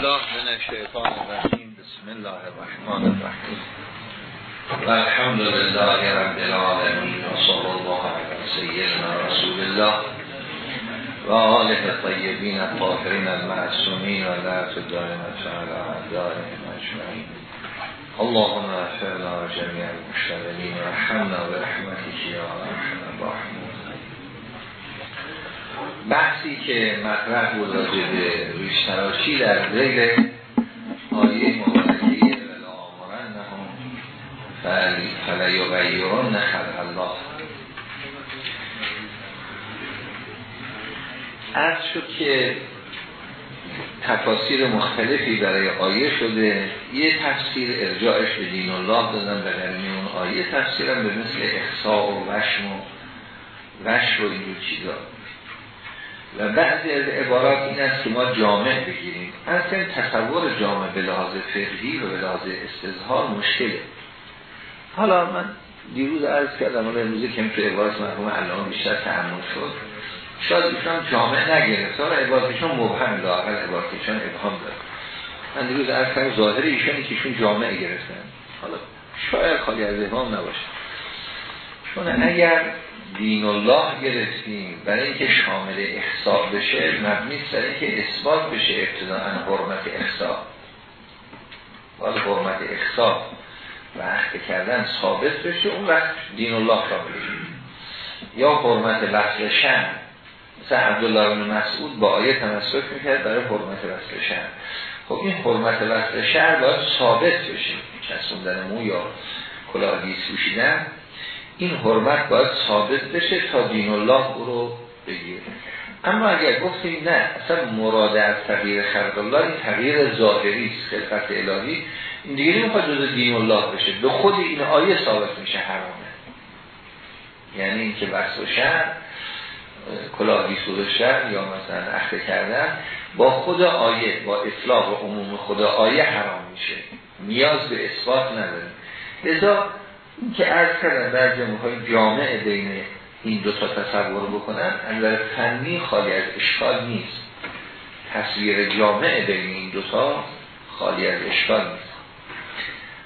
بالله من الشیطان الرجیم. بسم الله الرحمن الرحیم. و الحمد لله رب العالمین و صلی الله علی سیدنا رسول الله و آله طیبین الطاهرین المعصومین و لعت دائمت علی اعدائهم اجمعین. اللهم اغفر جميع المشتغلین و رحمنا برحمتك یا ارحم الراحمین. بحثی که مطرح بود راجع به ریشتراشی در ذیل آیه مبارکه ولا آمرن نهم فلیغیرون خلق الله. از شد که تفاسیر مختلفی برای آیه شده. یه تفسیر ارجاعش به دین الله دادن به اون آیه. تفسیرم به مثل احسا و وشم و وشم و اینجور چیزا. و بعضی از عبارات این است که ما جامع بگیریم. اصلا تصور جامع به لحاظ فقهی و به لحاظ استظهار مشکله. حالا من دیروز عرض کردم حالا امروزه که تو عبارت مرحوم علامه بیشتر تعمل شد. شاید ایشان جامع نگرفت. حالا عبارتشون مبهم لاقل عبارتشون ابهام داره. من دیروز عرض کردم ظاهر ایشانی که ایشون جامع گرفتن. حالا شاید خالی از ابهام نباشه. چون اگر دین الله گرفتیم برای اینکه شامل احسا بشه مبنی سر اینکه اثبات بشه ابتداعا حرمت احسا باید حرمت احسا و کردن ثابت بشه اون وقت دین الله شامل یا حرمت وصل شن. مثل عبدالله بن مسعود با آیه تمسک می‌کرد برای حرمت وصل شن. خب این حرمت وصل شهر باید ثابت بشه. چسوندن مو یا کلاهی سوشیدن این حرمت باید ثابت بشه تا دین الله او رو بگیره. اما اگر گفتیم نه اصلا مراد از تغییر خلق الله این تغییر ظاهری است خلقت الهی. این دیگه نمی‌خواد جز دین الله بشه. به خود این آیه ثابت میشه حرامه. یعنی اینکه بحث و شهر کلاهی شهر یا مثلا اخته کردن با خود آیه با اطلاق و عموم خود آیه حرام میشه. نیاز به اثبات نداریم لذا این که از کردن در جمعه جامعه بین این دو تا تصور بکنن اندر فنی خالی از اشکال نیست. تصویر جامعه بین این دو تا خالی از اشکال نیست.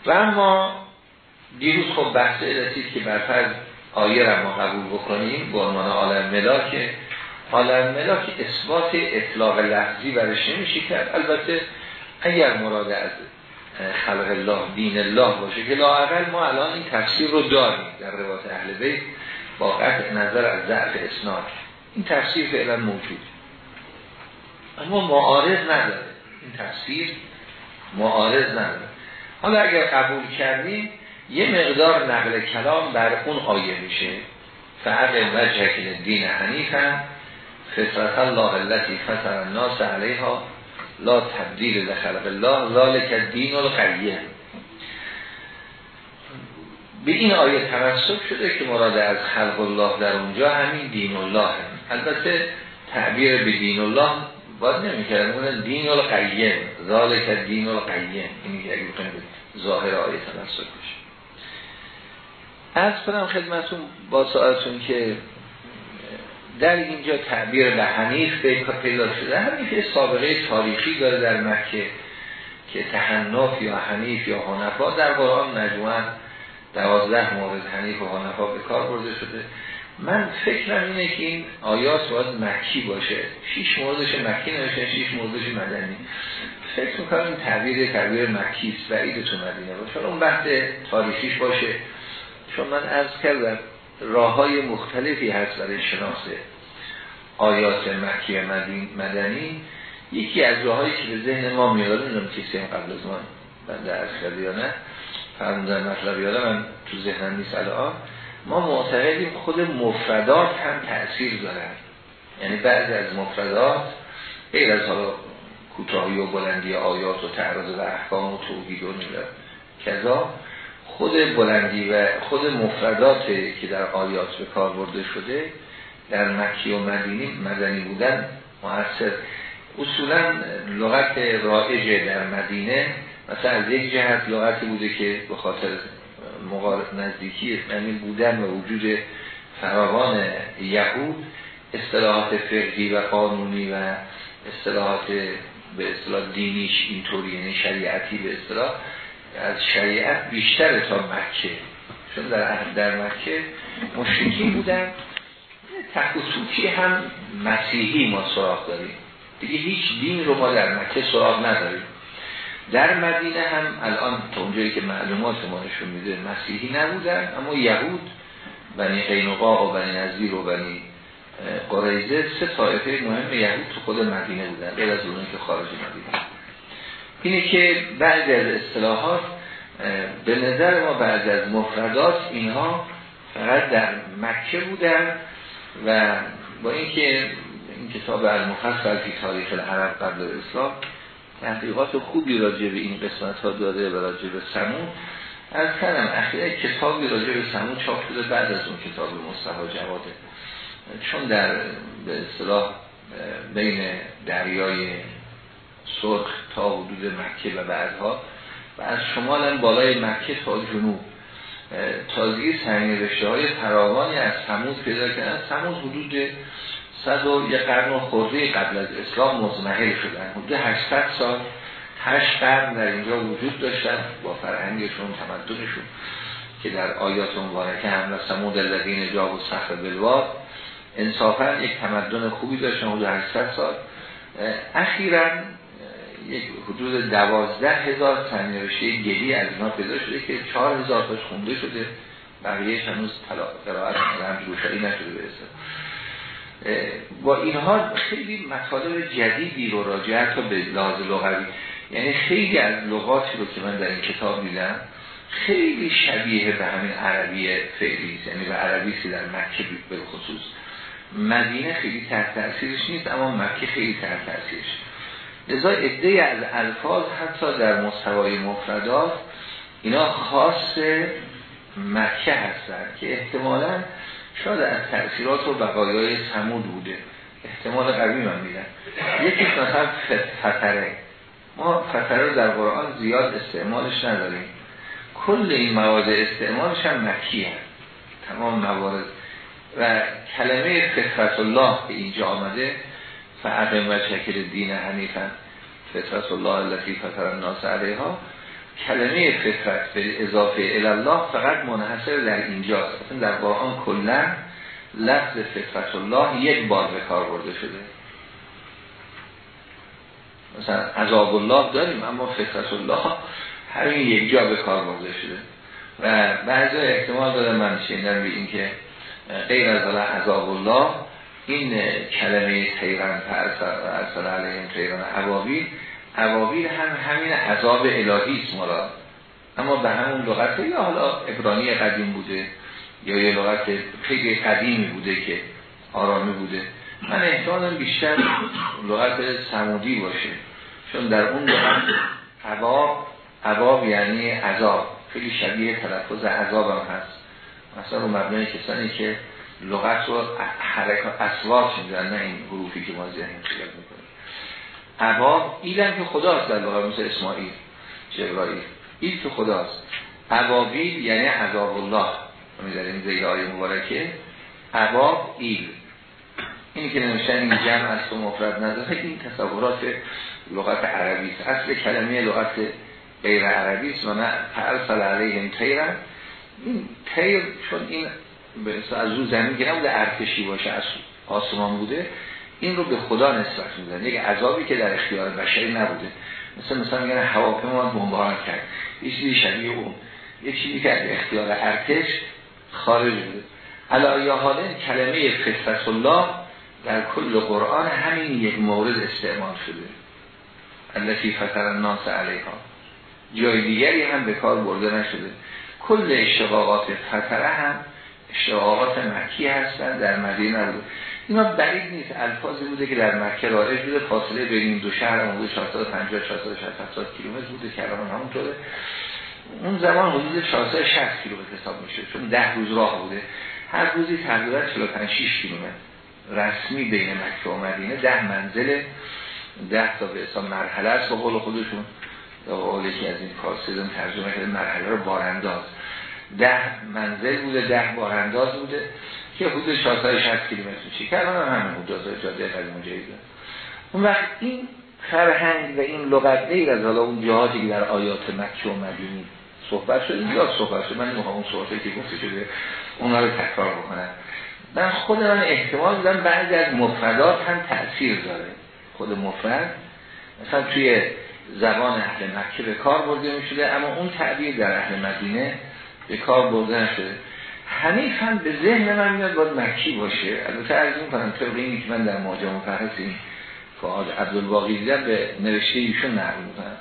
و اما دیروز خب بحث رسید که برفرد آیه را ما قبول بکنیم به عنوان عالم ملاک عالم ملاک اثبات اطلاق لحظی برش نمیشه کرد. البته اگر مراد از خلق الله دین الله باشه که لاعقل ما الان این تفسیر رو داریم در روایت اهل بیت با قطع نظر از ضعف اسناد. این تفسیر فعلا موجود. اما معارض نداره این تفسیر معارض نداره حالا اگر قبول کردیم یه مقدار نقل کلام بر اون آیه میشه. فعق وجه دین حنیف هم فطرت الله التي فطر الناس علیها لا تبدیل لخلق الله ذالک دین القیم. به این آیه تمسک شده که مراد از خلق الله در اونجا همین دین الله هم. البته تعبیر به دین الله باید نمی‌کرد اون دین القیم ذالک دین القیم. اینی که اگه بکنیم ظاهر آیه تمسک بشه. از کنم خدمتون با سوالتون که در اینجا تعبیر به پیدا شده. حنیف سابقه تاریخی داره در مکه که تحنف یا حنیف یا حنفا در قرآن نجوان دوازده مورد حنیف و حنفا به کار برده شده. من فکرم اینه که این آیات باید مکی باشه. شیش موردش مکی نوشته شیش موردش مدنی. فکر می‌کنم این تعبیر تعبیر مکی است و تو مدینه باشه. اون بحث تاریخیش باشه. چون من عرض کردم راه های مختلفی هست برای شناخت آیات مکی مدنی. یکی از راههایی که به ذهن ما میاد نمی‌دونم کسی قبل از من بنده از کرده یا نه فرمودن مطلب یادم من تو ذهنم نیست الان. ما معتقدیم خود مفردات هم تأثیر دارن. یعنی بعضی از مفردات غیر از حالا کوتاهی و بلندی آیات و تعرض و احکام و توحید و نیلد کذا خود بلندی و خود مفردات که در آیات به کار برده شده در مکی و مدینی مدنی بودن مؤثر. اصولا لغت رائج در مدینه مثلا از یک جهت لغتی بوده که به خاطر مقارب نزدیکی یعنی بودن و وجود فراوان یهود اصطلاحات فقهی و قانونی و اصطلاحات به اصطلاح دینیش اینطوری یعنی شریعتی به اصطلاح. از شریعت بیشتر تا مکه. چون در در مکه مشرکی بودن. تخصوصی هم مسیحی ما سراغ داریم. دیگه هیچ دین رو ما در مکه سراغ نداریم. در مدینه هم الان تا اونجایی که معلومات ما نشون میده مسیحی نبودن اما یهود بنی قینقاع و بنی نظیر و بنی قریزه سه طایفه مهم یهود تو خود مدینه بودن غیر از اونایی که خارج مدینه. اینه که بعد از اصطلاحات به نظر ما بعد از مفردات اینها فقط در مکه بودن و با اینکه این کتاب المفصل فی تاریخ العرب قبل اسلام تحقیقات خوبی راجع به این قسمت ها داده و راجع به سمون از کنم اخیره کتابی راجع به سمون چاپ شده بعد از اون کتاب مصطفی جواده چون در به اصطلاح بین دریای سرخ تا حدود مکه و بعدها. و از شمال بالای مکه تا جنوب. تازگی سنگی رشته های فراوانی از سمود پیدا کردن. سمود حدود صد و یک قرن خورده قبل از اسلام مزمحل شدن. حدود 800 سال هشت قرن در اینجا وجود داشتن با فرهنگشون تمدنشون که در آیات مبارکه هم سمود الذین جاب و سخر بلواد انصافا یک تمدن خوبی داشتن حدود 800 سال. اخیرا یک حدود دوازده هزار تنیرشته گلی از اینا پیدا شده که چهار هزار تاش خونده شده. بقیهش هنوز قرائت روشایی نشده برسه با اینها خیلی مطالب جدیدی رو راجع تا به لحاظ لغوی یعنی خیلی از لغاتی رو که من در این کتاب دیدم خیلی شبیه به همین عربی فعلی یعنی به عربی در مکه به خصوص. مدینه خیلی تحت تاثیرش نیست اما مکه خیلی تحت تاثیرش لذا عده از الفاظ حتی در مستوای مفردات اینا خاص مکه هستن که احتمالا شاید از تأثیرات و بقایای سمود بوده. احتمال قوی من میدن یکی مثلا فتره. ما فتره رو در قرآن زیاد استعمالش نداریم. کل این مواد استعمالش هم مکی هست. تمام موارد. و کلمه فطرت الله به اینجا آمده. فعقم و شکل دین حنیفا فطرت الله التي فطر الناس علیها. کلمه فطرت به اضافه الله فقط منحصر در اینجاست. در قرآن کلا لفظ فطرت الله یک بار به کار برده شده. مثلا عذاب الله داریم اما فطرت الله همین یک جا به کار برده شده. و بعضی احتمال داره من شنیدم به این که غیر از عذاب الله این کلمه تیران ارسل علیهم تیران عوابیل عوابیل هم همین عذاب الهی است مراد. اما به همون لغت یا حالا ابرانی قدیم بوده یا یه لغت خیلی قدیمی بوده که آرامی بوده. من احتمالم بیشتر لغت سمودی باشه. چون در اون لغت عذاب عذاب یعنی عذاب. خیلی شبیه تلفظ عذاب هم هست. مثلا رو مبنای کسانی که لغت رو حرکات اسوات میدن نه این حروفی که ما ذهن خیال می‌کنیم. عباب ایلم که خداست در لغت مثل اسماعیل جبرائیل. ایل که خداست. عبابیل یعنی عذاب الله می‌ذاریم زیر آیه مبارکه. عباب ایل. این که نمیشن این جمع از تو مفرد نداره این تصورات لغت عربی است. اصل کلمه لغت غیر عربی است و نه علیهم تیرن این تیر چون این به از رو زمین که نبوده ارتشی باشه از آسمان بوده این رو به خدا نسبت میدن. یک عذابی که در اختیار بشری نبوده. مثل مثلا میگن هواپیما بمباران کرد. یه چیزی شبیه اون. یه چیزی که از اختیار ارتش خارج بوده. علا یا حالا کلمه فطرت الله در کل قرآن همین یک مورد استعمال شده. التي فطر الناس علیها. جای دیگری هم به کار برده نشده. کل اشتقاقات فتره هم اشتقاقات مکی هستن در مدینه بود اینا بعید نیست الفاظی بوده که در مکه رایج بوده فاصله بین این دو شهر حدود 450 460 کیلومتر بوده که الان همونطوره اون زمان حدود 460 کیلومتر حساب میشه چون 10 روز راه بوده. هر روزی تقریبا 45 6 کیلومتر رسمی بین مکه و مدینه 10 منزل 10 تا به حساب مرحله است. به قول خودشون یا قول یکی از این فارسیدون ترجمه کرده مرحله رو بارانداز ده منزل بوده ده بارانداز بوده که حدود 460 کیلومتر. چی کردن هم همین حدود جاده قدیم اون وقت این فرهنگ و این لغت غیر از حالا اون جهاتی که در آیات مکی و مدینی صحبت شده یا صحبت شده من نمی‌خوام اون صحبتی که گفته شده اونا رو تکرار بکنم. من خود من احتمال دادم بعضی از مفردات هم تأثیر داره. خود مفرد مثلا توی زبان اهل مکه به کار برده می شده اما اون تعبیر در اهل مدینه به کار برده نشده حنیف هم به ذهن من میاد باید مکی باشه. البته عرض می کنم طبق اینی که من در ماجرا مفرس این فعاد عبدالباقی دیدم به نوشته ایشون نقل می‌کنم.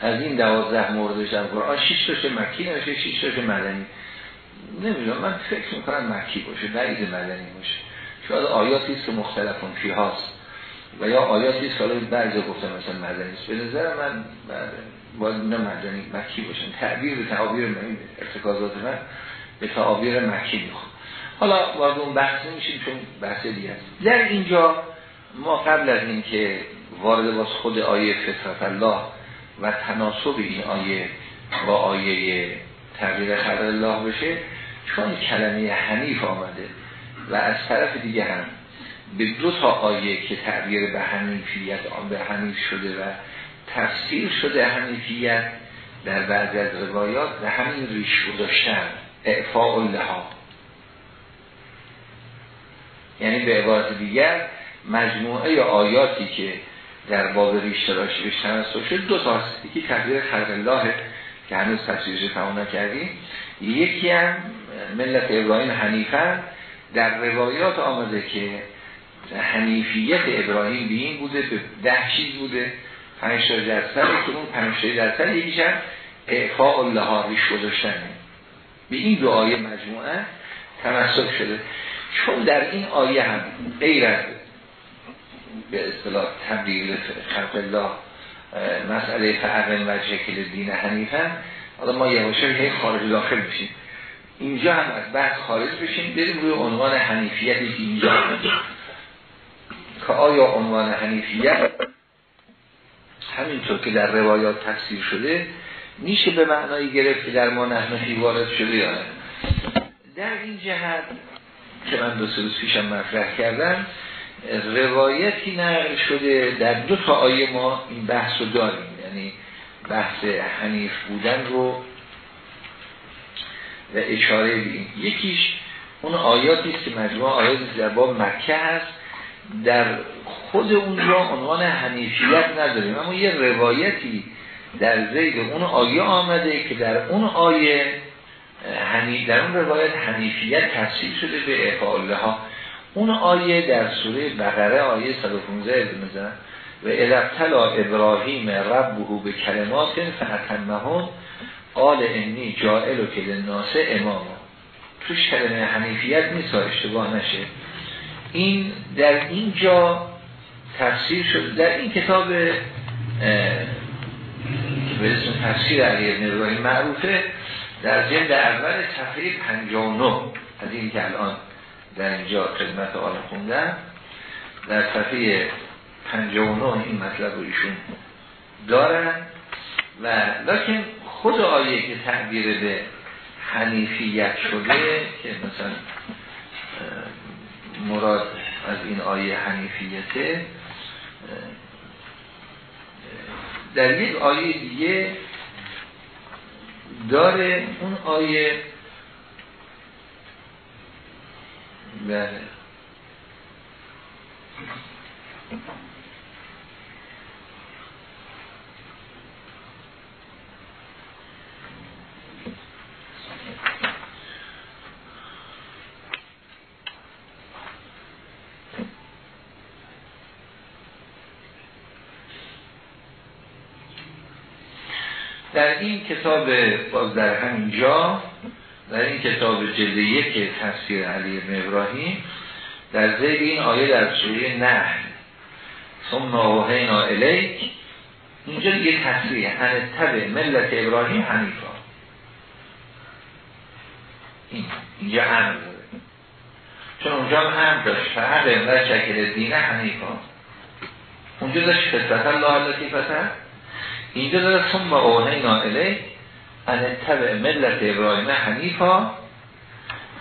از این دوازده موردش در قرآن شیش تاش مکی نوشته شیش تاش مدنی. نمی‌دونم من فکر می‌کنم مکی باشه بعید مدنی باشه. شاید آیاتی است که مختلفون فی هاست. و یا آیاتی سال بعضی گفتم مثلا مدنی است. به نظر من باید اینا مدنی مکی باشن. تعبیر به تعابیر ارتکازات من به تعابیر مکی می‌خوام. حالا وارد اون بحث نمیشیم چون بحث دیگه است. در اینجا ما قبل از اینکه وارد باز خود آیه فطرت الله و تناسب این آیه با آیه تغییر خلق الله بشه چون کلمه حنیف آمده و از طرف دیگه هم به دو تا آیه که تعبیر به حنیفیت به حنیف شده و تفسیر شده حنیفیت در بعض از روایات و همین ریش گذاشتن اعفاء لها یعنی به عبارت دیگر مجموعه آیاتی که در باب ریش تراشی به شد دو تا هست. یکی تغییر خلق الله که هنوز تفسیرش تمام نکردیم. یکی هم ملت ابراهیم حنیفه در روایات آمده که حنیفیت ابراهیم به این بوده به ده چیز بوده. پنج درصد که اون پنج درصد یکیش هم اعفاء الله ریش گذاشتنه به این دو مجموعه تمسک شده. چون در این آیه هم غیر از به اصطلاح تبدیل خلق الله مسئله فرق و شکل دین حنیفه حالا ما یه هی خارج داخل بشیم اینجا هم از بعد خارج بشیم بریم روی عنوان حنیفیتی که اینجا. که آیا عنوان حنیفیت همینطور که در روایات تفسیر شده میشه به معنایی گرفت که در ما نحنفی وارد شده یا نه. در این جهت که من دو سه پیشم مطرح کردم روایتی نقل شده در دو تا آیه ما این بحث رو داریم. یعنی بحث حنیف بودن رو و اشاره بیم یکیش اون آیاتی است که مجموعه آیاتی در مکه هست در خود اونجا عنوان حنیفیت نداریم. اما یه روایتی در زید اون آیه آمده که در اون آیه هنی در اون روایت حنیفیت تفسیر شده به اقاله ها اون آیه در سوره بقره آیه 115 بزن و الابتلا ابراهیم ربه به کلمات فهتمهون قال انی جائل و که ناسه اماما. توش کلمه حنیفیت نیست اشتباه نشه. این در اینجا تفسیر شده در این کتاب به اسم تفسیر علی ابن معروفه در جلد اول صفحه 59 از این که الان در اینجا خدمت آن خوندن در صفحه 59 این مطلب رو ایشون دارن. و لکن خود آیه که تعبیر به حنیفیت شده که مثلا مراد از این آیه حنیفیته در یک آیه دیگه داره اون آیه بله. در این کتاب باز در همین جا در این کتاب جلد یک تفسیر علی ابراهیم در زیر این آیه در سوره نحل. ثم اوهینا الیک. اینجا یه تصریح ان تبع ملت ابراهیم حنیفا این اینجا داره. چون اونجا هم داشت. فهد و شکل دینه حنیفا اونجا داشت فطرت الله لطیفتا اینجا داره ثم اوهینا الیک ان تبع ملت ابراهیم حنیفا.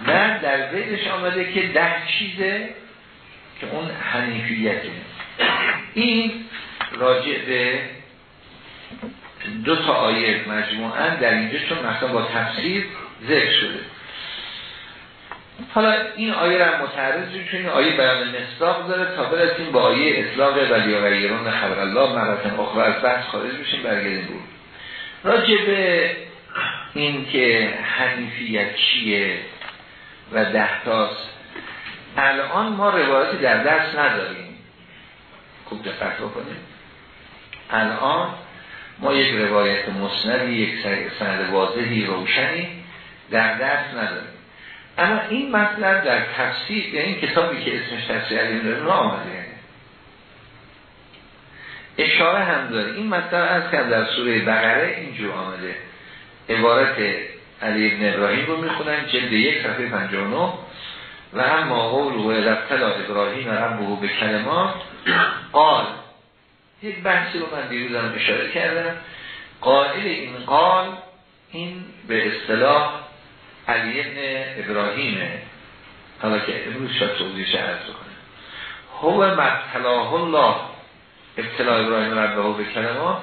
نه در زیدش آمده که ده چیزه که اون حنیفیته این راجع به دو تا آیه مجموعا در اینجا چون مثلا با تفسیر ذکر شده. حالا این آیه را متعرض چون آیه بیان مصداق داره. تا برسیم با آیه اطلاق ولی غیرون خبر الله مرتن اخرى از بحث خارج بشیم برگردیم بود راجع به این که حنیفیت چیه و دهتاست الان ما روایتی در دست نداریم. خوب دقت بکنیم. الان ما یک روایت مسندی یک سند واضحی روشنی در دست نداریم. اما این مطلب در تفسیر یعنی این کتابی که اسمش تفسیر علیم داره آمده. اشاره هم داره. این مطلب از که در سوره بقره اینجور آمده. عبارت علی ابن ابراهیم رو می‌خونن جلد یک صفحه 59 و هم ما قول و ابتلا ابراهیم ربه به کلمات. قال. یک بحثی رو من دیروزم اشاره کردم. قائل این قال این به اصطلاح علی ابن ابراهیمه حالا که امروز شاید توضیحش عرض کنه هو مبتلاه الله. ابتلا ابراهیم ربه به کلمات.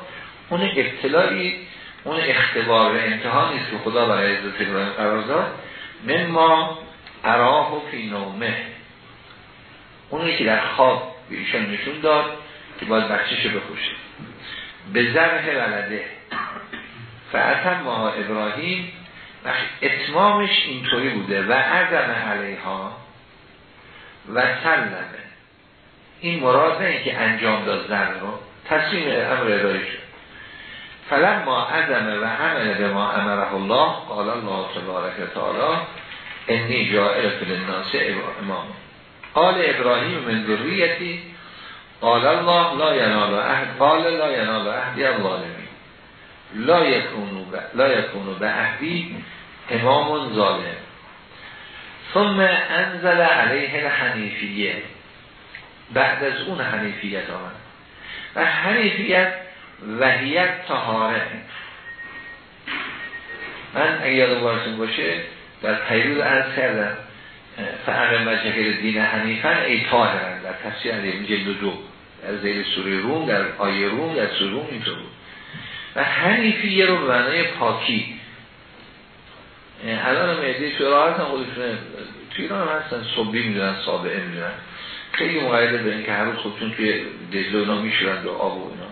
اون ابتلایی اون اختبار و امتحان نیست که خدا برای عزت ابراهیم قرار داد. من ما اراه و فی نومه. اونی که در خواب به ایشان نشون داد که باید بخشش بکشه. به زرح ولده. فعتم ما ابراهیم. اتمامش اینطوری بوده و عدم علیها و سلمه این مراد نه که انجام داد زن رو تصمیم امر اداره شد. فلم ما عدم و عمل به ما امره الله قال الله تبارک تعالی انی جائل فی الناس امام. قال ابراهیم من ذریتی قال الله لا ینال عهد قال لا ینال عهدی یکونو لا یکونو به عهدی امام ظالم ثم انزل علیه الحنیفیه. بعد از اون حنیفیت آمد. و حنیفیت وحیت تهاره من اگه یاد باشه در پیروز عرض کردم فعق مجهر دین حنیفن ای تاهرن در تفسیر علیه جلد دو در زیر سوره روم در آیه روم در سوره روم اینطور بود. و حنیفیه رو به معنای پاکی الان هم ایده تو راحت هم خودشونه توی ایران هم هستن صبحی می‌دونن سابعه می‌دونن. خیلی مقایده به این که هر روز خودشون توی دجل اینا میشورن و آب و اینا.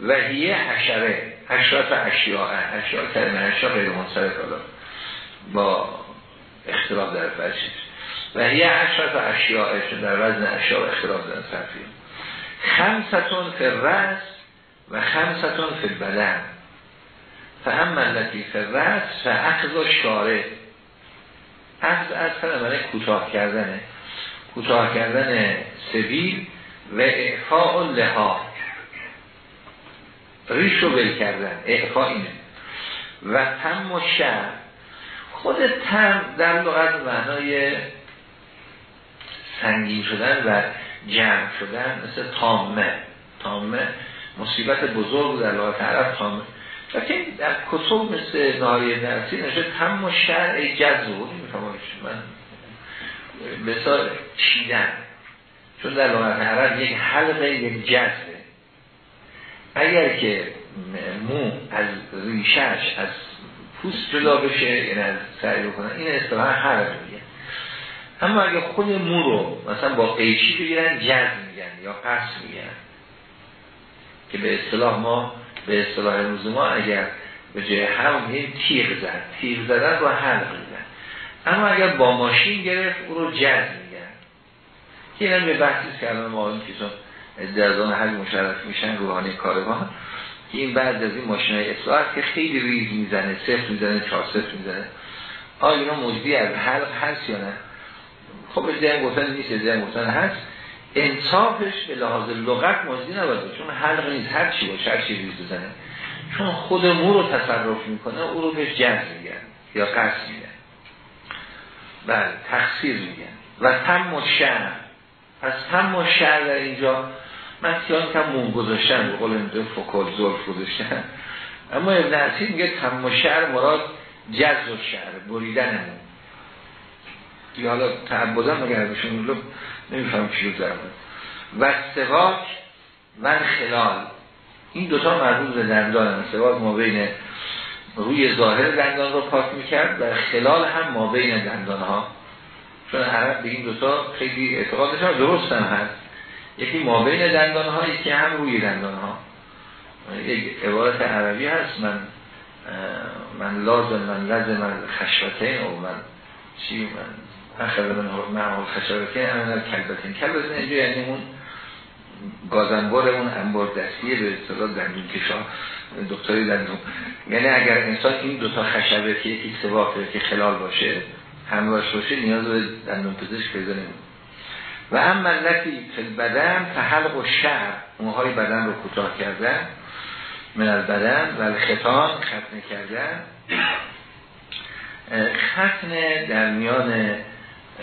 و هیه حشره حشرات اشیاء اشیاء کلمه اشیاء غیر منصرف با اختلاف در فرشش و هیه حشرات اشیاء در وزن اشیاء اختلاف در صرفی. خمستون فی رس و خمستون فی بدن فهم ملتی رس فاخذ و شاره. اخذ از کلمه کوتاه کردنه کوتاه کردن سبیل و اعفاء لها. ریش رو بل کردن. اعفاء اینه. و تم و شر. خود تم در لغت معنای سنگین شدن و جمع شدن مثل تامه. تامه مصیبت بزرگ در لغت عرب. تامه. لیکن در کتب مثل نهاری نرسی نشه تم و شر جزو من مثال چیدن. چون در لغت عرب یک حلقه یک جذبه. اگر که مو از ریشش از پوست جدا بشه یعنی از سعی بکنن این اصطلاح حلق میگه. اما اگر خود مو رو مثلا با قیچی بگیرن جذب میگن یا پس میگن. که به اصطلاح ما به اصطلاح روز ما اگر به جای هم میگیم تیغ زد. تیغ زدن رو حلق میگن. اما اگر با ماشین گرفت او رو جذب میگن. که این به بحثی که ما این کسان درزان حل مشرف میشن روحانی کاروان که این بعد از این ماشین های اصلاح که خیلی ریز می‌زنه صفر می‌زنه چهار صفر می‌زنه. آیا اینا مجدی از حلق هست یا نه؟ خب ازدهن گفتن نیست ازدهن گفتن هست. انصافش به لحاظ لغت مجدی نباید چون حلق نیست هر چی باشه هر چی ریز بزنه. چون خود مو رو تصرف می‌کنه او رو بهش جنس میگن یا قصد میگن. بله تخصیر میگن. و تم و شهر پس تم و شهر در اینجا من سیان کم مون گذاشتن به قول اینجا فکل زلف گذاشتن اما ابن عصیر میگه تم و شهر مراد جز و شهر بریدن مون دیگه حالا تعبدن مگر بشون نمیفهم چی رو و سواک و خلال. این دوتا مربوط به دندان سواک ما بین روی ظاهر دندان رو پاک می‌کرد و خلال هم ما بین دندان ها چون عرب به این دوتا خیلی اعتقادش هم درست هم هست. یکی ما بین دندان ها یکی هم روی دندان ها یک عبارت عربی هست. من من لازم من لازم من خشبتین او من چی من اخر من معمول خشبتین اما کلبتین. کلبتین اینجا یعنی اون گازنبار اون انبار دستیه به اصطلاح دندون کشا دکتری دندون یعنی اگر انسان این دوتا خشبه که یکی سواقه که خلال باشه همراش باشه نیاز به دندون پزشک پیدا و هم ملتی بدن تحلق و شعر موهای بدن رو کوتاه کردن من از بدن و خطان ختنه کردن. ختنه در میان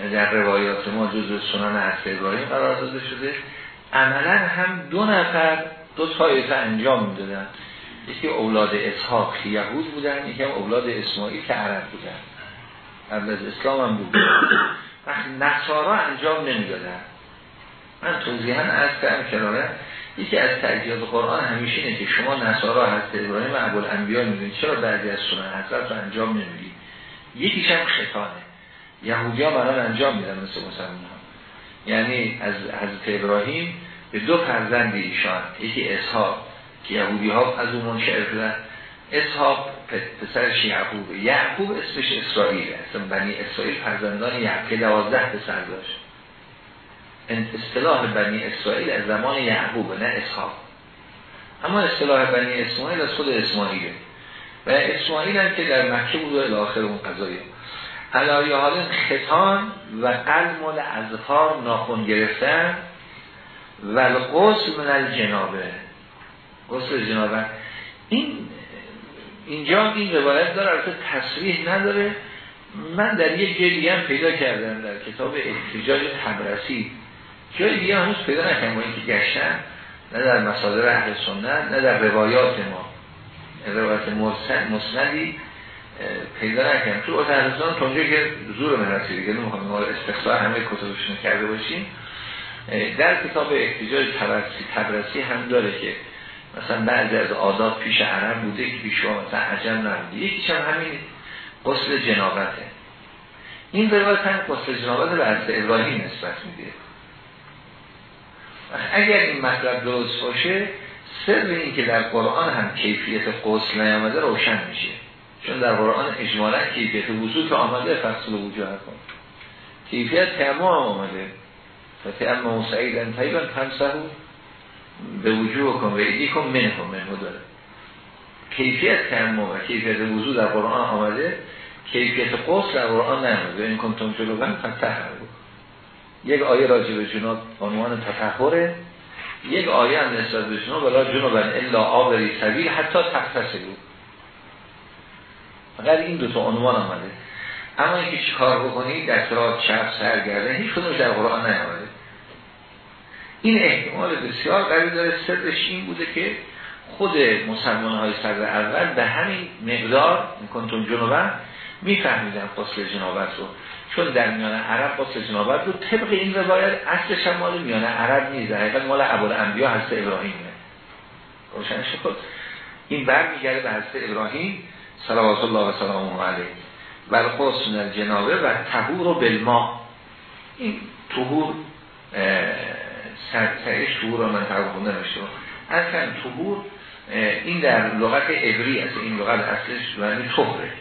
در روایات ما جزو سنان حضرت ابراهیم قرار داده شده. عملا هم دو نفر دو تایفه انجام می‌دادن یکی اولاد اسحاق یهود بودن یکی هم اولاد اسماعیل که عرب بودن. قبل از اسلام هم بود. وقت نصارا انجام نمی‌دادن. من توضیحا از کردم کناره یکی از تجیات قرآن همیشه اینه که شما نصارا هست ابراهیم و ابوالانبیا می‌دونید. چرا بعضی از سنن حضرت رو انجام نمی‌دید؟ یکیش هم خطانه یهودی ها انجام میدن مثل مسلمان یعنی از حضرت ابراهیم به دو فرزند ایشان یکی اسحاق که یهودی ها از اون منشعر شدن. اسحاق پسرش یعقوب. یعقوب اسمش اسرائیل اصلا بنی اسرائیل فرزندان یعقوب دوازده پسر داشت. اصطلاح بنی اسرائیل از زمان یعقوب نه اسحاق. اما اصطلاح بنی اسماعیل از خود اسماعیله. و اسماعیل هم که در مکه بود و الاخر اون قضایی علایه حال خطان و قلم و ازفار ناخون گرفتن و القصل من الجنابه. قصل جنابه. این اینجا این روایت داره البته تصریح نداره. من در یک جای دیگه هم پیدا کردم در کتاب احتجاج تبرسی. جای دیگه هنوز پیدا نکنم با اینکه گشتن نه در مصادر اهل سنت نه در روایات ما. روایت مسندی پیدا نکنم تو سنت اونجا که زور من رسیده که نمی‌خوام ما استخصار همه کتابشون کرده باشیم در کتاب احتجاج تبرسی, تبرسی هم داره که مثلا بعضی از عادات پیش عرب بوده که پیش مثلا عجم نبوده. یکیش هم همین قسل جنابته. این روایت هم قسل جنابت به از ابراهیم نسبت میده. اگر این مطلب درست باشه سر این که در قرآن هم کیفیت قسل نیامده روشن میشه. چون در قرآن اجمالا کیفیت وضوع که آمده فصل وجود کن کیفیت تیمم آمده. فتیمم سعیدن طیبا تمسه به وجود کن و ایدی کن منه منه داره. کیفیت تیمم و کیفیت وضوع در قرآن آمده. کیفیت قسل در قرآن نمده این کنتم جلوبن فتح بود یک آیه راجع به جناب عنوان تطهره. یک آیه هم نسبت به جناب ولا جنوبن الا آبری سبیل حتی بود فقط این دو تا عنوان آمده اما اینکه چیکار بکنید در سرات چپ سرگرده هیچ کدومش در قرآن نیامده. این احتمال بسیار قوی داره. سرش این بوده که خود مسلمان های سر اول به همین مقدار کنتون جنوبن میفهمیدن فصل جنابت رو. چون در میان عرب فصل جنابت رو طبق این روایت اصلش هم مال میان عرب نیست. حقیقت مال عبال انبیا هست ابراهیمه. روشن شد. این برمیگرده به حضرت ابراهیم. صلوات الله و سلام علیه. بر قصن جنابه و تهور و بلما این تهور سرش تهور من تهور نشته اصلا تهور این در لغت عبری است. این لغت اصلش یعنی طهره.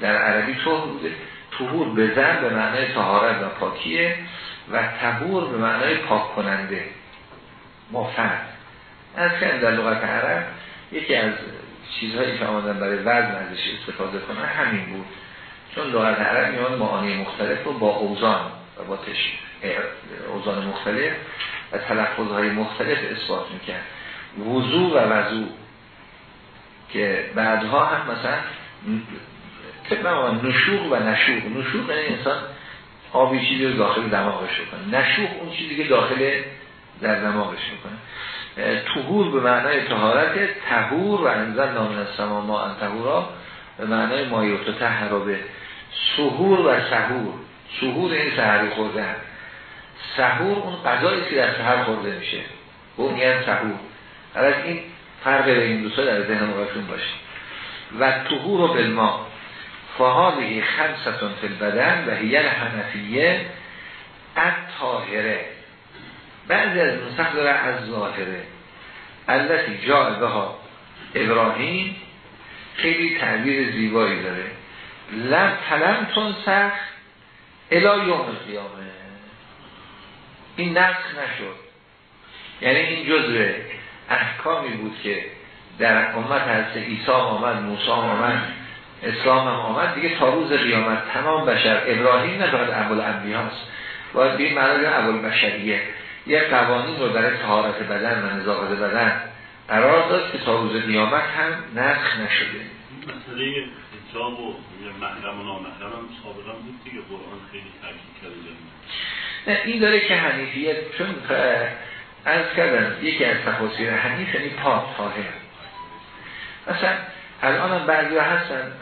در عربی طهر بوده. طهور به زن به معنای تهارت و پاکیه و تهور به معنای پاک کننده مفرد. از در لغت عرب یکی از چیزهایی که آمدن برای وزن ازش استفاده کنن همین بود. چون لغت عرب میان معانی مختلف رو با اوزان و با تش... اوزان مختلف و تلفظهای مختلف اثبات می‌کرد. وضوع و وضوع که بعدها هم مثلا نشوق و نشوق نشوق یعنی انسان آبی چیزی داخل دماغش کنه نشوق اون چیزی که داخل در دماغش می‌کنه. تهور به معنای تهارت تهور و انزل نامن السما ما انتهورا به معنای مایوت و تهرابه سهور و سهور. سهور این سهری خوردن. سهور اون قضایی که در سهر خورده میشه. بنیان تهور از این فرق بین این دوستا در ذهن مقایشون باشه. و تهور و بالما. فهاده خمستون فی البدن و هیل حنفیه ات بعضی از نسخ داره از ظاهره. التي جا ها ابراهیم خیلی تعبیر زیبایی داره. لب تلم تنسخ الا یوم قیامه این نسخ نشد. یعنی این جزء احکامی بود که در امت هست عیسی آمد موسی آمد اسلام هم آمد. دیگه تا روز قیامت تمام بشر ابراهیم فقط اول انبیاست باید به این معنی اول بشریه یه قوانین رو برای طهارت بدن و نظافت بدن قرار داد که تا روز قیامت هم نسخ نشده. مسئله حجاب و محرم و نامحرم هم سابقا بود دیگه. قرآن خیلی تاکید کرده نه این داره که حنیفیت چون از کردن یکی از تفاصیل حنیف یعنی پاک طاهر. مثلا الان هم بعضی ها هستن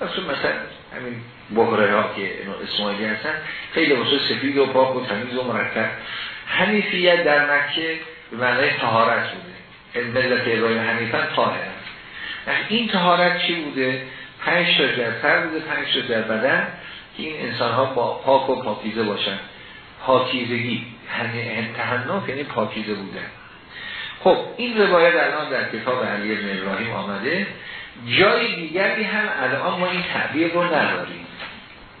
مثلا مثلا همین بحره ها که اسماعیلی هستن خیلی واسه سفید و پاک و تمیز و مرتب. حنیفیت در مکه به معنی تهارت بوده. ملت ابراهیم حنیفن طاهر این تهارت چی بوده؟ پنج تا در سر بوده پنج تا در بدن که این انسان ها با پاک و پاکیزه باشن. پاکیزگی تهنف یعنی پاکیزه بودن. خب این روایت الان در کتاب علی ابن ابراهیم آمده. جای دیگری هم الان ما این تعبیر رو نداریم.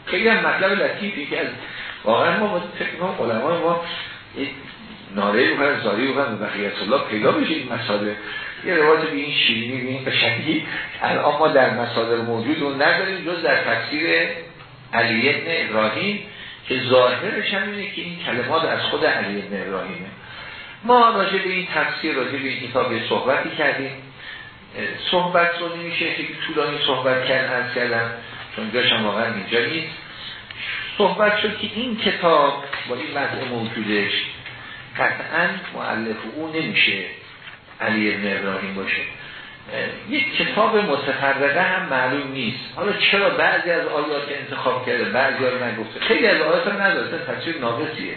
خیلی هم مطلب لطیفی که از واقعا ما فکر کنم علمای ما ناره رو زاری رو به بقیت الله پیدا بشه این مساله. یه روایت به این شیرینی به این قشنگی. الان ما در مسادر موجود رو نداریم جز در تفسیر علی ابن ابراهیم که ظاهرش هم اینه که این کلمات از خود علی ابن ابراهیمه. ما راجع به این تفسیر راجع به این کتاب صحبتی کردیم. صحبت رو نمیشه که طولانی صحبت کرد از کردم چون جاشم واقعا اینجا نیست. صحبت شد که این کتاب با این وضع موجودش قطعا معلف او نمیشه. علی ابن باشه. یک کتاب متفرقه هم معلوم نیست. حالا چرا بعضی از آیات انتخاب کرده بعضی رو نگفته؟ خیلی از آیات رو نداره تفسیر ناقصیه.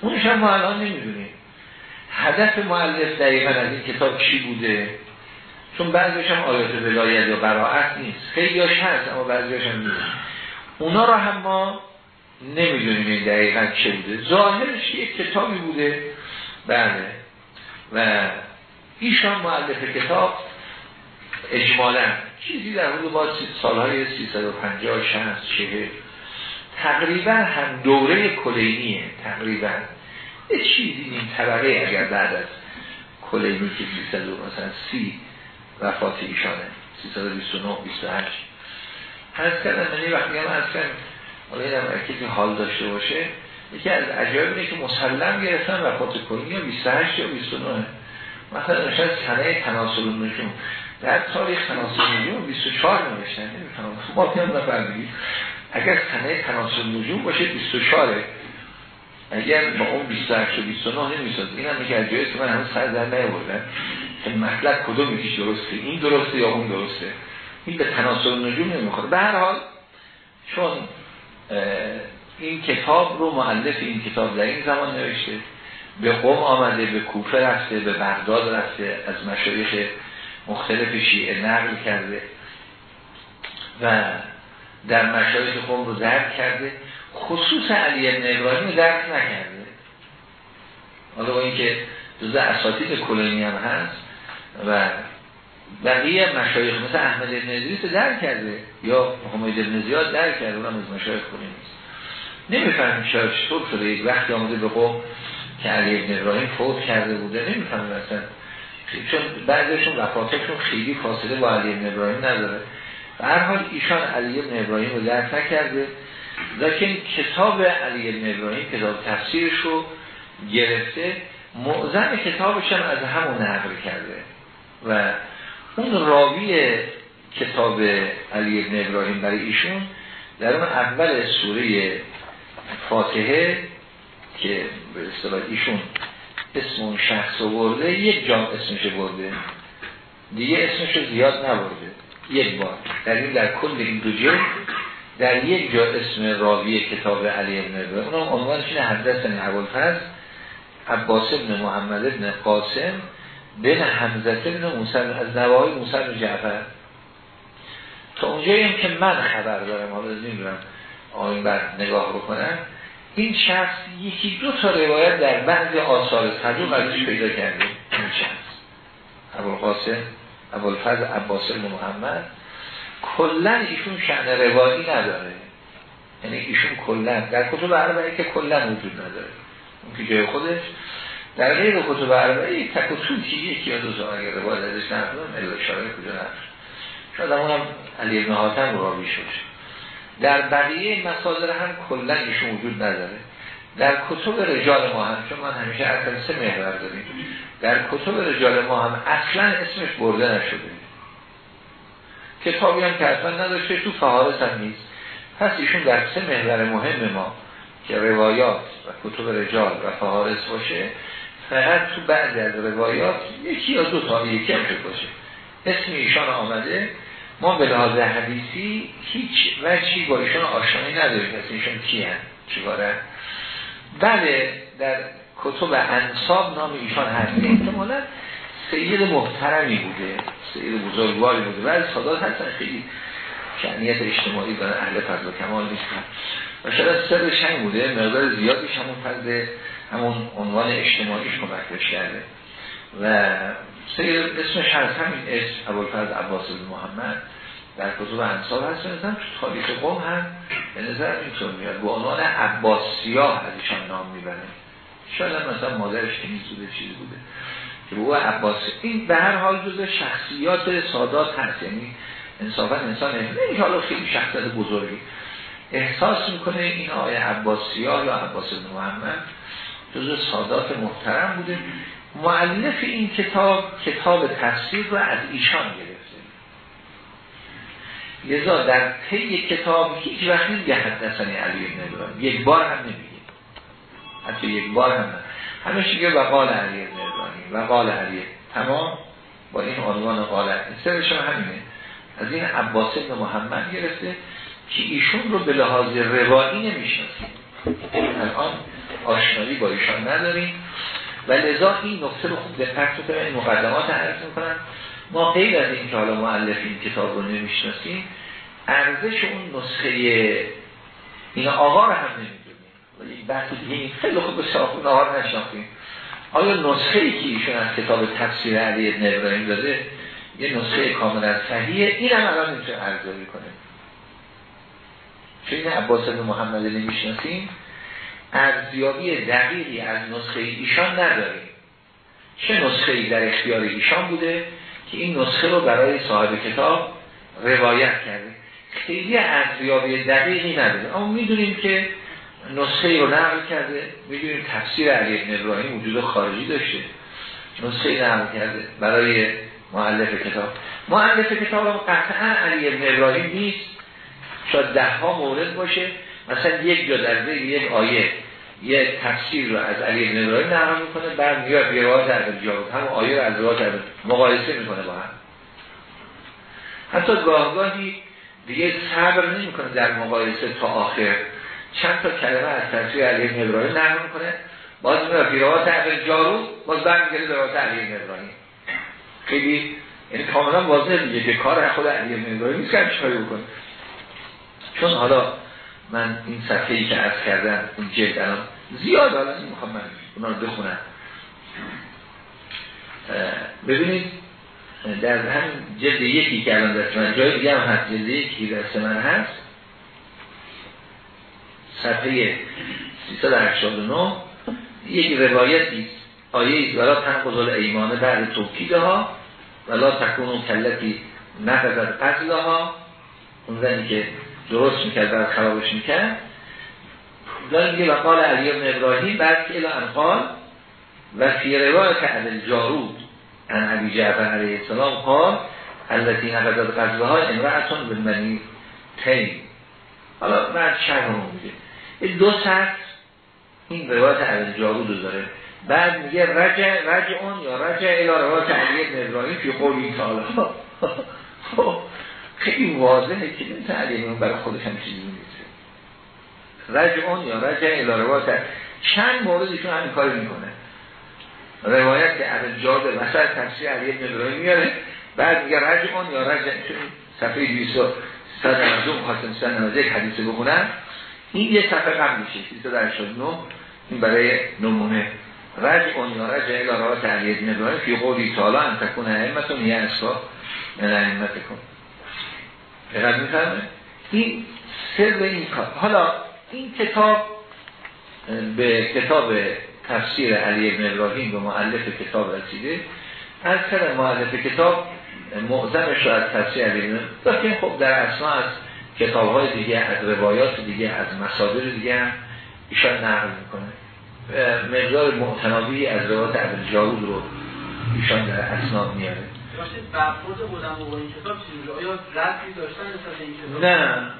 اونش هم ما الان نمی‌دونیم. هدف معلف دقیقا از این کتاب چی بوده؟ چون بعضیش هم آیات ولایت یا براعت نیست. خیلی هست اما بعضیش هم نیست. اونا رو هم ما نمی‌دونیم این دقیقا چه بوده. ظاهرش یک کتابی بوده. بله. و ایشان معلف کتاب اجمالا چیزی در حدود با سالهای 350 60 40 تقریبا هم دوره کلینیه. تقریبا. یه چیزی این طبقه اگر بعد از کلینی که 300 مثلا سی وفات ایشانه. 329 28 هست کردم من وقتی هم هست کردم حالا این کسی حال داشته باشه یکی از عجایب اینه که مسلم گرفتن وفات کلینی 28 یا 29 مثلا شاید سنه تناسل نجوم در تاریخ تناسل نجوم 24 نوشتن. نمی‌فهمم ما پیام نفر اگر سنه تناسل نجوم باشه 24 اگر با اون 28 و 29 نمیساد این هم میگه از که من همه سر در نیاوردن که مطلب کدوم یکیش درسته؟ این درسته یا اون درسته؟ این به تناسل نجوم نمی‌خوره. به هر حال چون این کتاب رو معلف این کتاب در این زمان نوشته. به قوم آمده به کوفه رفته به بغداد رفته از مشایخ مختلف شیعه نقل کرده و در مشایخ قوم رو درک کرده. خصوص علی ابن ابراهیم درک نکرده. حالا با اینکه جز اساتید کلونی هم هست و بقیه مشایخ مثل احمد ابن ادریس درک کرده. یا محمد ابن زیاد درک کرده اونم از مشایخ کلونی نیست. نمی‌فهمیم شاید چطور شده. یک وقتی آمده به قوم که علی ابن ابراهیم فوت کرده بوده نمی‌فهمیم اصلا. چون بعضیشون وفاتشون خیلی فاصله با علی ابن ابراهیم نداره. به حال ایشان علی ابن ابراهیم رو درک نکرده. لیکن کتاب علی ابن ابراهیم کتاب تفسیرش رو گرفته معظم کتابش هم از همون نقل کرده. و اون راوی کتاب علی ابن ابراهیم برای ایشون در اون اول سوره فاتحه که به اصطلاح ایشون اسم اون شخص برده یک جام اسمش برده. دیگه اسمش زیاد نبرده. یک بار. در این در کل این دو جلد در یک جا اسم راوی کتاب علی ابن ابراهیم. اونم عنوانش اینه حدث هست عباس ابن محمد ابن قاسم بن حمزه ابن موسی از نواهای موسی بن جعفر. تا اونجایی هم که من خبر دارم حالا نمی‌دونم آین بر نگاه بکنم این شخص یکی دو تا روایت در بعض آثار صدوق ازش پیدا کرده. این شخص. ابوالقاسم ابوالفضل عباس بن محمد. کلا ایشون شأن روایی نداره. یعنی ایشون کلا در کتب اربعه که کلا وجود نداره. اون که جای خودش. در غیر کتب اربعه تک و توکی یکی یا دو اگر روایت ازش نکنم الا اشاره کجا نفر شاید هم علی ابن حاتم راوی شد. در بقیه مصادر هم کلا ایشون وجود نداره. در کتب رجال ما هم چون من همیشه اصلا سه محور داریم. در کتب رجال ما هم اصلا اسمش برده نشده. کتابی هم که اصلا نداشته تو فهارس هم نیست. پس ایشون در سه محور مهم ما که روایات و کتب رجال و فهارس باشه فقط تو بعد از روایات یکی یا دو تا یکی هم باشه. اسم ایشان آمده. ما به لحاظ حدیثی هیچ وچی با ایشان آشنایی نداریم. پس ایشان کی هم چیکاره؟ بله در کتب انصاب نام ایشان هست. احتمالا سید محترمی بوده. سید بزرگواری بوده. ولی سادات هستن. خیلی شعنیت اجتماعی دارن. اهل فضل و کمال نیستن. و شاید سرش هم بوده. مقدار زیادیش همون فضل همون عنوان اجتماعیش کمک کرده. و سیر اسمش هست همین اسم ابوالفضل عباس محمد در کتب انصاب هست. مثلا تو تاریخ قوم هم به نظر اینطور میاد. با عنوان عباس سیاه از ایشان نام می‌بره. شاید مثلا مادرش که بوده چیزی بوده. که به او عباس. این به هر حال جزء شخصیات سادات هست. یعنی انصافا انسان این حالا خیلی شخصیت بزرگی. احساس می‌کنه این آقای عباس سیاه یا عباس محمد جزء سادات محترم بوده. معلف این کتاب کتاب تفسیر رو از ایشان گرفته. لذا در طی کتاب هیچ وقت نمیگه حدثنی علی ابن یک بار هم نمیگه. حتی یک بار هم همه میگه وقال علی ابن ابراهیم. وقال علی. تمام؟ با این عنوان قال سرش همینه. از این عباس ابن محمد گرفته که ایشون رو به لحاظ روایی نمی‌شناسیم الان آشنایی با ایشان نداریم. و لذا این نقطه رو خوب دقت کنیم این مقدمات عرض می‌کنم. ما غیر از این که حالا مؤلف این کتاب رو نمی‌شناسیم ارزش اون نسخه این آقا رو هم نمی‌دونیم. ولی بحث دیگه خیلی خوب به صاحب آقا رو نشناختیم. آیا نسخه ای که ایشون از کتاب تفسیر علی ابن ابراهیم داده یه نسخه کاملا صحیحه؟ این هم الان نمیشه ارزیابی کنه چون این عباس محمد نمی‌شناسیم. ارزیابی دقیقی از نسخه ایشان نداریم. چه نسخه ای در اختیار ایشان بوده که این نسخه رو برای صاحب کتاب روایت کرده؟ خیلی ارزیابی دقیقی نداره. اما می‌دونیم که نسخه رو نقل کرده. می‌دونیم تفسیر علی ابن ابراهیم وجود خارجی داشته. نسخه ای نقل کرده برای معلف کتاب. معلف کتاب هم قطعا علی ابن ابراهیم نیست. شاید ده ها مورد باشه. مثلا یک جا در یک آیه یک تفسیر رو از علی ابن ابراهیم نقل می‌کنه بعد میاد روایت در جارود هم آیه رو از روایت مقایسه می‌کنه با هم. حتی گاهگاهی دیگه صبر نمی‌کنه در مقایسه تا آخر. چند تا کلمه از تفسیر علی ابن ابراهیم نقل می‌کنه. باز میاد روایت در جارود باز برمیگرده روایت علی ابن ابراهیم. خیلی یعنی کاملا واضحه دیگه که کار خود علی ابن ابراهیم نیست که بکنه. چون حالا من این صفحه ای که عرض کردم این جلد الان زیاد حالا این می‌خوام من اونا رو بخونم. ببینید در همین جلد یکی که الان دست من جای دیگه هم هست جلد یکی دست من هست صفحه 389 یک روایتی آیه ولا تنقض ایمانه بعد توکیده ها ولا تکون کلتی نقضت ها اون زنی که درست می‌کرد بعد خرابش می‌کرد. داره میگه وقال علی ابن ابراهیم بعد که الان قال و فی روایت عدل جارود ان عبی جعفر علیه السلام قال التي نقضت قضبه ها امرأتون به منی تین حالا بعد شرح رو میگه. دو سطر این روایت عدل جارود داره. بعد میگه رجع رجع اون یا رجع الى روایت علی ابن ابراهیم فی قولی تعالی. خب خیلی واضحه که این تعلیم برای خودش هم چیزی نیست رجعون یا رجع الاروات چند موردی که همین کاری می‌کنه. روایت که از جاده مثلا تفسیر علی ابن ابراهیم میاره بعد میگه رجعون یا رجع صفحه 200 صد نمازون خواستم صد نمازه یک حدیث بخونن این یه صفحه قبل میشه 389 این برای نمونه. رجعون یا رجع الارات علی ابن ابراهیم فی قولی تعالی ان تکون ائمتون یه اصلا من ائمت کن دقت می‌فهمه این سر این کار حالا این کتاب به کتاب تفسیر علی ابن ابراهیم به معلف کتاب رسیده. از سر معلف کتاب معظمش رو از تفسیر علی ابن ابراهیم. خب در اصلا از کتاب های دیگه از روایات دیگه از مصادر دیگه ایشان نقل می‌کنه. مقدار معتنابی از روایات عبد رو ایشان در اسناد میاره. نه.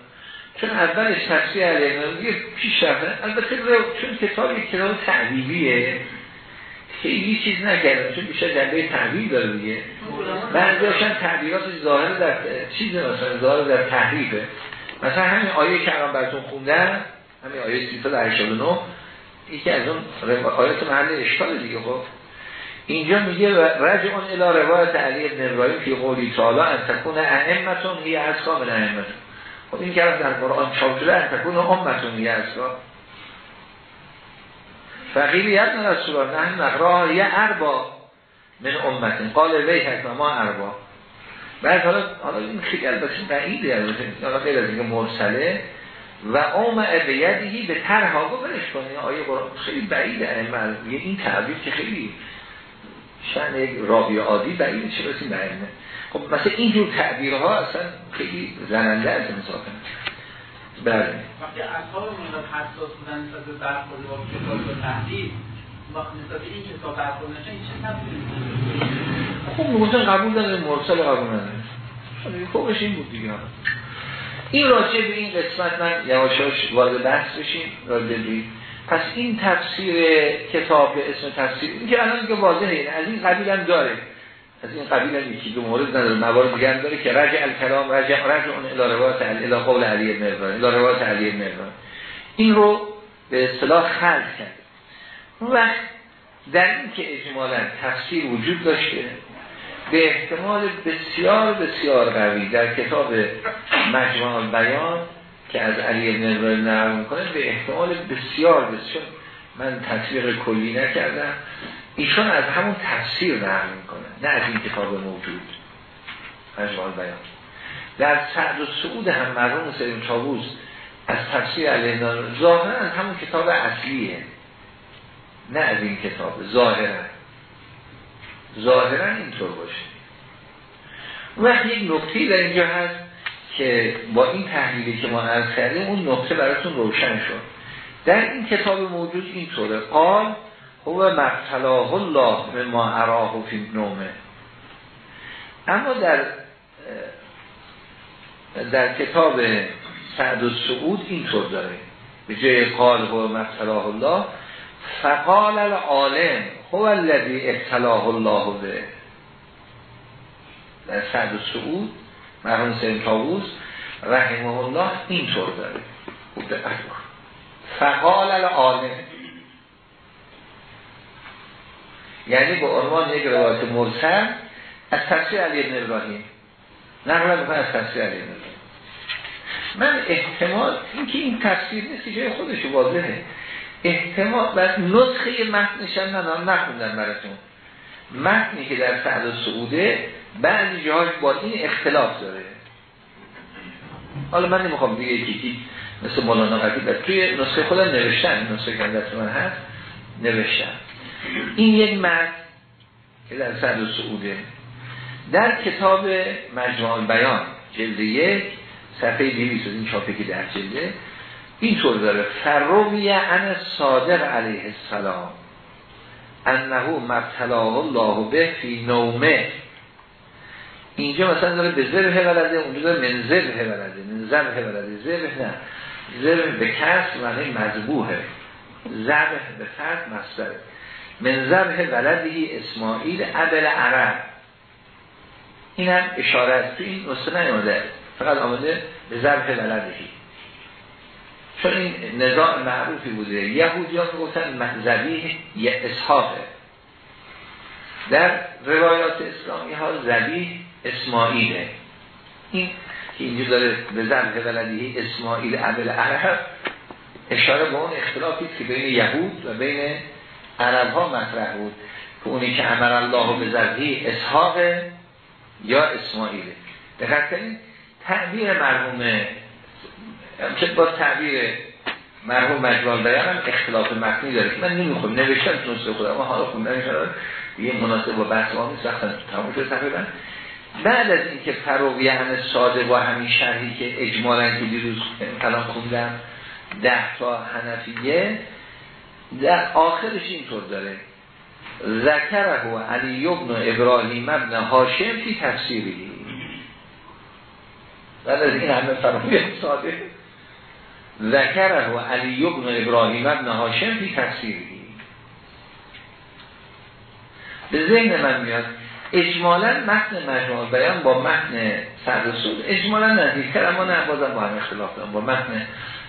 چون اولش تفسیر علیه پیش رفته البته چون کتاب یک کتاب تعبیبیه خیلی چیز نکرده چون بیشتر جنبه تعبیب داره دیگه. بعضی هاشن تعبیرات ظاهر در چیز مثلا ظاهر در تحریفه مثلا همین آیه که الان براتون خوندن همین آیه 389 یکی از اون آیات محل اشکال دیگه خب. اینجا میگه رجع اون الى روایت علی ابن ابراهیم فی قولی تعالی ان تکون هی از کامل ائمتون. خب این که در قرآن چاپ شده ان امتون هی از فقیل یدن رسول الله نه نقراه یه اربا من امتین قال وی حکم ما اربا. بعد حالا حالا این خیلی البته بعیده حالا غیر از اینکه مرسله. و اوم بیدهی به طرح برش کنه. آیه قرآن خیلی بعیده این تعبیر که خیلی شن یک راوی عادی بعیده چه رسیم بعیده خب مثلا اینجور تعبیرها اصلا خیلی زننده از انصافه بله. وقتی اصحاب مولاد حساس بودن نسبت به برخورد با کتاب و وقتی نسبت این کتاب برخورد نشه این چه خب مثلا قبول داره مرسل قبول نداره. خوبش این بود دیگه. این راجع به این قسمت من یواشاش وارد بحث بشیم راجع پس این تفسیر کتاب به اسم تفسیر این که الان که واضحه از این قبیل هم داره. از این قبیل هم یکی دو مورد نداره موارد دیگه داره که رجع الکلام رجع رجع اون الى روایت الى قول علی بن ابراهیم الى روایت علی بن این رو به اصطلاح خلق کرد. اون وقت در این که اجمالا تفسیر وجود داشته به احتمال بسیار بسیار قوی در کتاب مجموع بیان که از علی بن ابراهیم می‌کنه به احتمال بسیار بسیار من تصویر کلی نکردم ایشان از همون تفسیر نقل می‌کنه نه از این کتاب موجود. مجموع بیان. در سعد و سعود هم مرحوم سلیم چابوس از تفسیر علیه ظاهرا از همون کتاب اصلیه. نه از این کتاب ظاهرا. ظاهرا اینطور باشه. وقتی یک نکته در اینجا هست که با این تحلیلی که ما عرض کردیم اون نقطه براتون روشن شد. در این کتاب موجود اینطوره. قال هو مقتلاه الله ما اراه و فی نومه اما در در کتاب سعد و سعود اینطور داره. به جای قال هو مقتلاه الله فقال العالم هو الذي ابتلاه الله به؟ در سعد و سعود مرحوم سیم تاووز رحمه الله اینطور داره. فقال العالم. یعنی به عنوان یک روایت مرسل از تفسیر علی ابن ابراهیم. نقل می‌کنه از تفسیر علی ابن ابراهیم. من احتمال اینکه این تفسیر نیست که جای خودش واضحه. احتمال بس نسخه متنش هم نخوندن براتون. متنی که در سعد و سعوده بعضی جاهاش با این اختلاف داره. حالا من نمی‌خوام دیگه یکی مثل مولانا قدیم توی نسخه خودم نوشتن نسخه که من هست نوشتن این یک متن که در سعد و سعوده. در کتاب مجموع بیان جلد یک صفحه دیویست این چاپه که در جلده اینطور داره. فرویه ان صادق علیه السلام. انه مبتلاه الله به فی نومه. اینجا مثلا داره به زره ولده اونجا داره من زره ولده. من زره ولده. زره نه. زره به کس معنی مذبوحه. زره به فرد مصدره. من زره ولدهی اسماعیل عبل عرب. این اشاره است. تو این نسخه نیامده. فقط آمده به زره ولدهی چون این نزاع معروفی بوده. یهودیان گفتن مذبی یه اسحاقه در روایات اسلامی ها زبی اسماعیله. این که اینجا داره به ذبح ولدیه اسماعیل عمل عرب اشاره به اون اختلافی که بین یهود و بین عرب ها مطرح بود که اونی که امر الله به ذبحی اسحاق یا اسماعیله. دقیق کنید تعبیر مرحوم که با تعبیر مرحوم مجموع بیان هم اختلاف متنی داره من نمی‌خوام نوشتم تو نسخه خودم اما حالا خوندن شد یه مناسب با بحث ما نیست وقتا تمام شد تقریبا. بعد از اینکه فرویه ساده با همین شرحی که اجمالا که دیروز کلام خوندم ده تا حنفیه در آخرش اینطور داره. ذکره و علی ابن ابراهیم ابن هاشم فی تفسیری بعد از این همه فرویه ساده ذکره و علی ابن ابراهیم ابن هاشم فی تفسیری به ذهن من میاد اجمالا متن مجموع بیان با متن سعد سود اجمالا نزدیکتر اما نه بازم با هم اختلاف دارم. با متن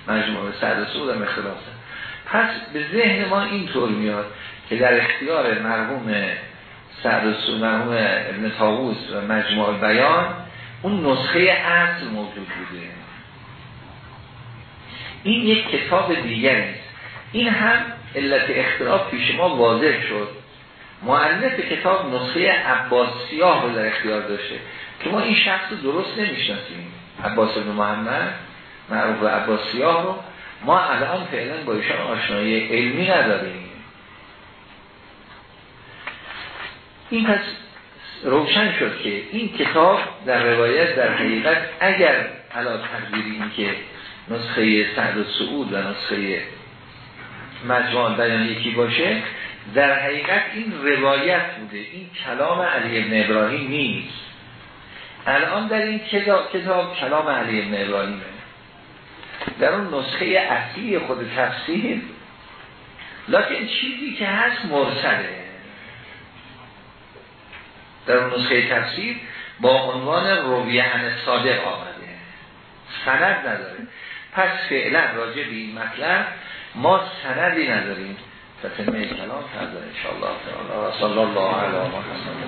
مجموع سعد سود هم اختلاف دارم. پس به ذهن ما اینطور میاد که در اختیار مرحوم سعد سود مرحوم ابن تاووس و مجموع بیان اون نسخه اصل موجود بوده. این یک کتاب دیگری است این هم علت اختلاف پیش ما واضح شد. معلف کتاب نسخه عباس سیاه رو در اختیار داشته که ما این شخص رو درست نمی‌شناسیم. عباس بن محمد معروف عباس سیاه رو. ما الان فعلا با ایشان آشنایی علمی نداریم. این پس روشن شد که این کتاب در روایت در حقیقت اگر علا تقدیری این که نسخه سعد و سعود و نسخه مجموع بیان یکی باشه در حقیقت این روایت بوده این کلام علی ابن ابراهیم نیست. الان در این کتاب, کتاب کلام علی ابن ابراهیمه. در اون نسخه اصلی خود تفسیر لیکن چیزی که هست مرسله. در اون نسخه تفسیر با عنوان رویه صادق آمده. سند نداره. پس فعلا راجع به این مطلب ما سندی نداریم تتمه کلام فردا انشاءالله تعالی. صلی الله علیه محمد.